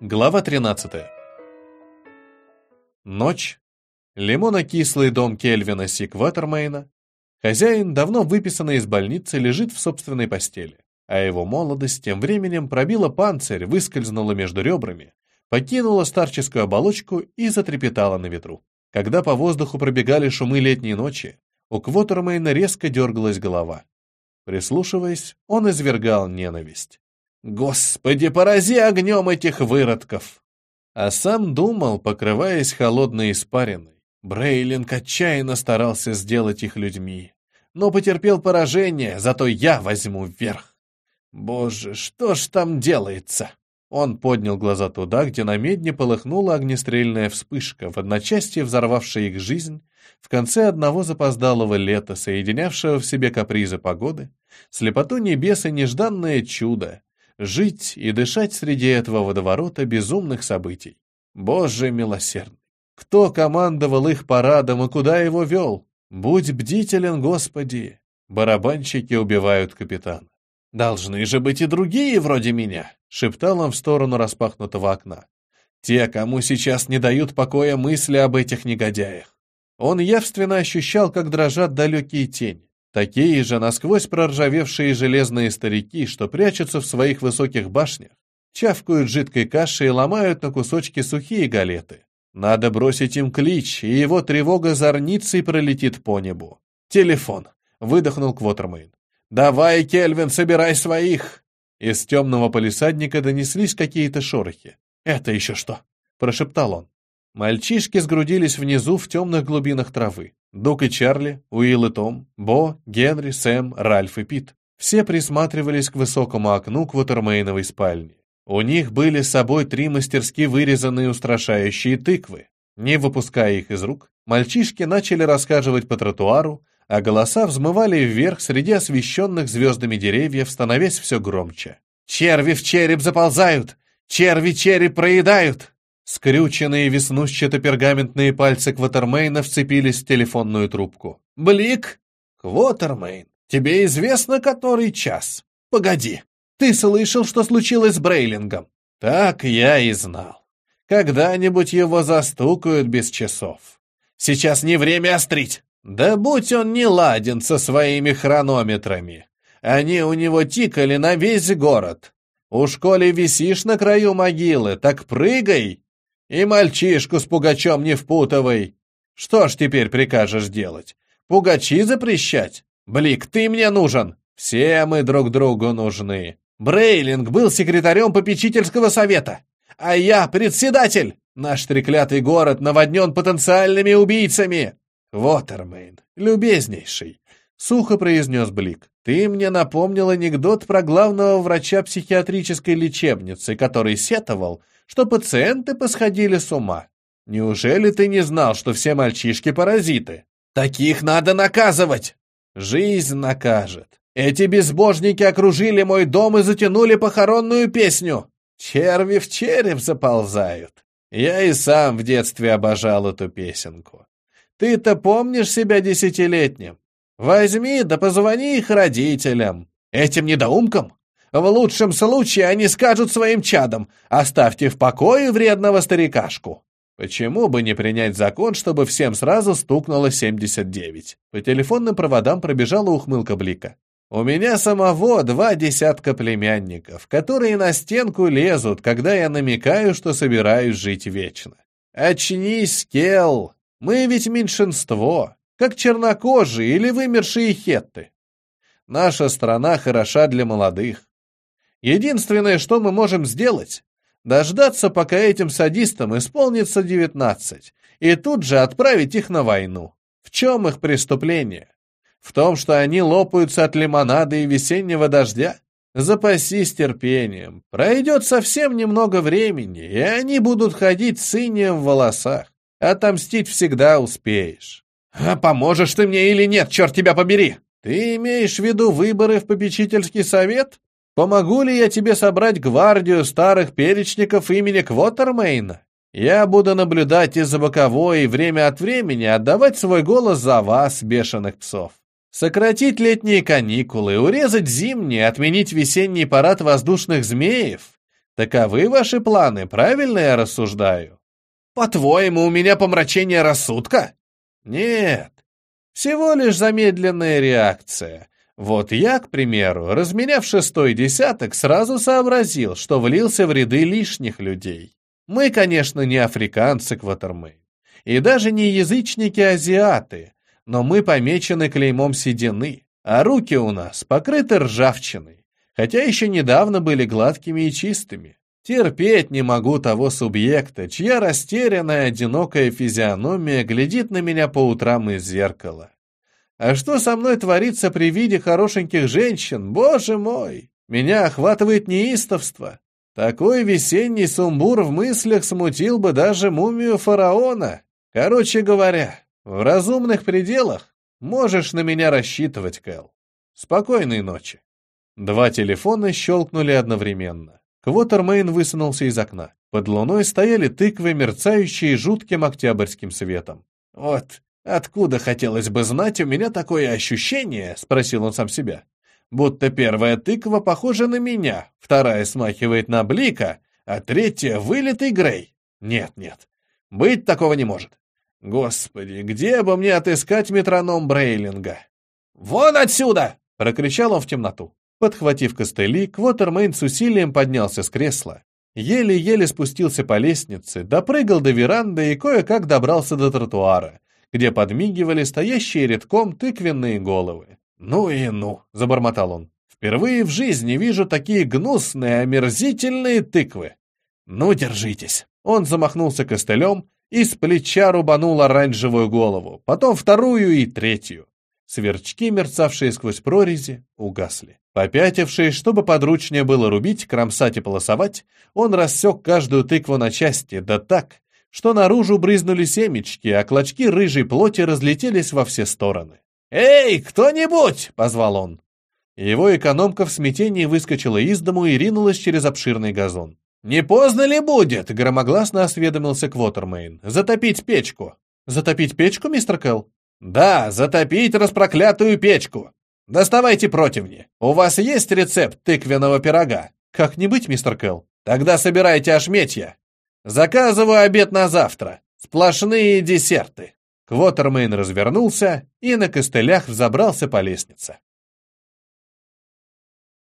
Глава 13. Ночь. Лимонно-кислый дом Кельвина Си Квотермейна. Хозяин, давно выписанный из больницы, лежит в собственной постели, а его молодость тем временем пробила панцирь, выскользнула между ребрами, покинула старческую оболочку и затрепетала на ветру. Когда по воздуху пробегали шумы летней ночи, у Квотермейна резко дергалась голова. Прислушиваясь, он извергал ненависть. Господи, порази огнем этих выродков! А сам думал, покрываясь холодной испариной. Брейлинг отчаянно старался сделать их людьми. Но потерпел поражение, зато я возьму вверх. Боже, что ж там делается? Он поднял глаза туда, где на медне полыхнула огнестрельная вспышка, в одночасье взорвавшая их жизнь, в конце одного запоздалого лета, соединявшего в себе капризы погоды, слепоту небес и нежданное чудо, жить и дышать среди этого водоворота безумных событий. Боже милосердный! Кто командовал их парадом и куда его вел? Будь бдителен, Господи! Барабанщики убивают капитана. «Должны же быть и другие вроде меня», — шептал он в сторону распахнутого окна. «Те, кому сейчас не дают покоя мысли об этих негодяях». Он явственно ощущал, как дрожат далекие тени. Такие же насквозь проржавевшие железные старики, что прячутся в своих высоких башнях, чавкают жидкой кашей и ломают на кусочки сухие галеты. Надо бросить им клич, и его тревога зорницей пролетит по небу. «Телефон!» — выдохнул Квотермейн. «Давай, Кельвин, собирай своих!» Из темного полисадника донеслись какие-то шорохи. «Это еще что?» — прошептал он. Мальчишки сгрудились внизу в темных глубинах травы. Дук и Чарли, Уилл и Том, Бо, Генри, Сэм, Ральф и Пит. Все присматривались к высокому окну Квотермейновой спальни. У них были с собой три мастерски вырезанные устрашающие тыквы. Не выпуская их из рук, мальчишки начали рассказывать по тротуару, а голоса взмывали вверх среди освещенных звездами деревьев, становясь все громче. «Черви в череп заползают! Черви череп проедают!» Скрюченные веснущато-пергаментные пальцы Квотермейна вцепились в телефонную трубку. «Блик? Квотермейн, тебе известно, который час? Погоди, ты слышал, что случилось с Брейлингом?» «Так я и знал. Когда-нибудь его застукают без часов. Сейчас не время острить. Да будь он не ладен со своими хронометрами. Они у него тикали на весь город. Уж коли висишь на краю могилы, так прыгай и мальчишку с пугачом не впутывай. Что ж теперь прикажешь делать? Пугачи запрещать? Блик, ты мне нужен. Все мы друг другу нужны. Брейлинг был секретарем попечительского совета, а я председатель. Наш треклятый город наводнен потенциальными убийцами. Вотермейн, любезнейший, сухо произнес Блик. Ты мне напомнил анекдот про главного врача психиатрической лечебницы, который сетовал, что пациенты посходили с ума. Неужели ты не знал, что все мальчишки паразиты? Таких надо наказывать! Жизнь накажет. Эти безбожники окружили мой дом и затянули похоронную песню. Черви в череп заползают. Я и сам в детстве обожал эту песенку. Ты-то помнишь себя десятилетним? Возьми да позвони их родителям. Этим недоумкам? В лучшем случае они скажут своим чадам «Оставьте в покое вредного старикашку». Почему бы не принять закон, чтобы всем сразу стукнуло 79? По телефонным проводам пробежала ухмылка Блика. У меня самого два десятка племянников, которые на стенку лезут, когда я намекаю, что собираюсь жить вечно. Очнись, Кел, мы ведь меньшинство, как чернокожие или вымершие хетты. Наша страна хороша для молодых. Единственное, что мы можем сделать, дождаться, пока этим садистам исполнится 19, и тут же отправить их на войну. В чем их преступление? В том, что они лопаются от лимонада и весеннего дождя? Запасись терпением. Пройдет совсем немного времени, и они будут ходить с инеем в волосах. Отомстить всегда успеешь. А поможешь ты мне или нет, черт тебя побери? Ты имеешь в виду выборы в попечительский совет? Помогу ли я тебе собрать гвардию старых перечников имени Квотермейна? Я буду наблюдать из-за боковой и время от времени отдавать свой голос за вас, бешеных псов. Сократить летние каникулы, урезать зимние, отменить весенний парад воздушных змеев. Таковы ваши планы, правильно я рассуждаю? По-твоему, у меня помрачение рассудка? Нет, всего лишь замедленная реакция. Вот я, к примеру, разменяв шестой десяток, сразу сообразил, что влился в ряды лишних людей. Мы, конечно, не африканцы, Кватермейн, и даже не язычники-азиаты, но мы помечены клеймом седины, а руки у нас покрыты ржавчиной, хотя еще недавно были гладкими и чистыми. Терпеть не могу того субъекта, чья растерянная, одинокая физиономия глядит на меня по утрам из зеркала. А что со мной творится при виде хорошеньких женщин, боже мой! Меня охватывает неистовство. Такой весенний сумбур в мыслях смутил бы даже мумию фараона. Короче говоря, в разумных пределах можешь на меня рассчитывать, Кэл. Спокойной ночи. Два телефона щелкнули одновременно. Квотермейн высунулся из окна. Под луной стояли тыквы, мерцающие жутким октябрьским светом. «Вот откуда, хотелось бы знать, у меня такое ощущение?» — спросил он сам себя. «Будто первая тыква похожа на меня, вторая смахивает на Блика, а третья — вылитый Грей. Нет, нет, быть такого не может. Господи, где бы мне отыскать метроном Брейлинга?» «Вон отсюда!» — прокричал он в темноту. Подхватив костыли, Квотермейн с усилием поднялся с кресла, еле-еле спустился по лестнице, допрыгал до веранды и кое-как добрался до тротуара, где подмигивали стоящие редком тыквенные головы. «Ну и ну!» — забормотал он. «Впервые в жизни вижу такие гнусные, омерзительные тыквы! Ну, держитесь!» Он замахнулся костылем и с плеча рубанул оранжевую голову, потом вторую и третью. Сверчки, мерцавшие сквозь прорези, угасли. Попятившись, чтобы подручнее было рубить, кромсать и полосовать, он рассек каждую тыкву на части, да так, что наружу брызнули семечки, а клочки рыжей плоти разлетелись во все стороны. «Эй, кто-нибудь!» — позвал он. Его экономка в смятении выскочила из дому и ринулась через обширный газон. «Не поздно ли будет?» — громогласно осведомился Квотермейн. «Затопить печку». «Затопить печку, мистер Келл?» Да, затопить распроклятую печку. Доставайте противни. У вас есть рецепт тыквенного пирога? Как не быть, мистер Келл? Тогда собирайте ошметья. Заказываю обед на завтра. Сплошные десерты. Квотермейн развернулся и на костылях взобрался по лестнице.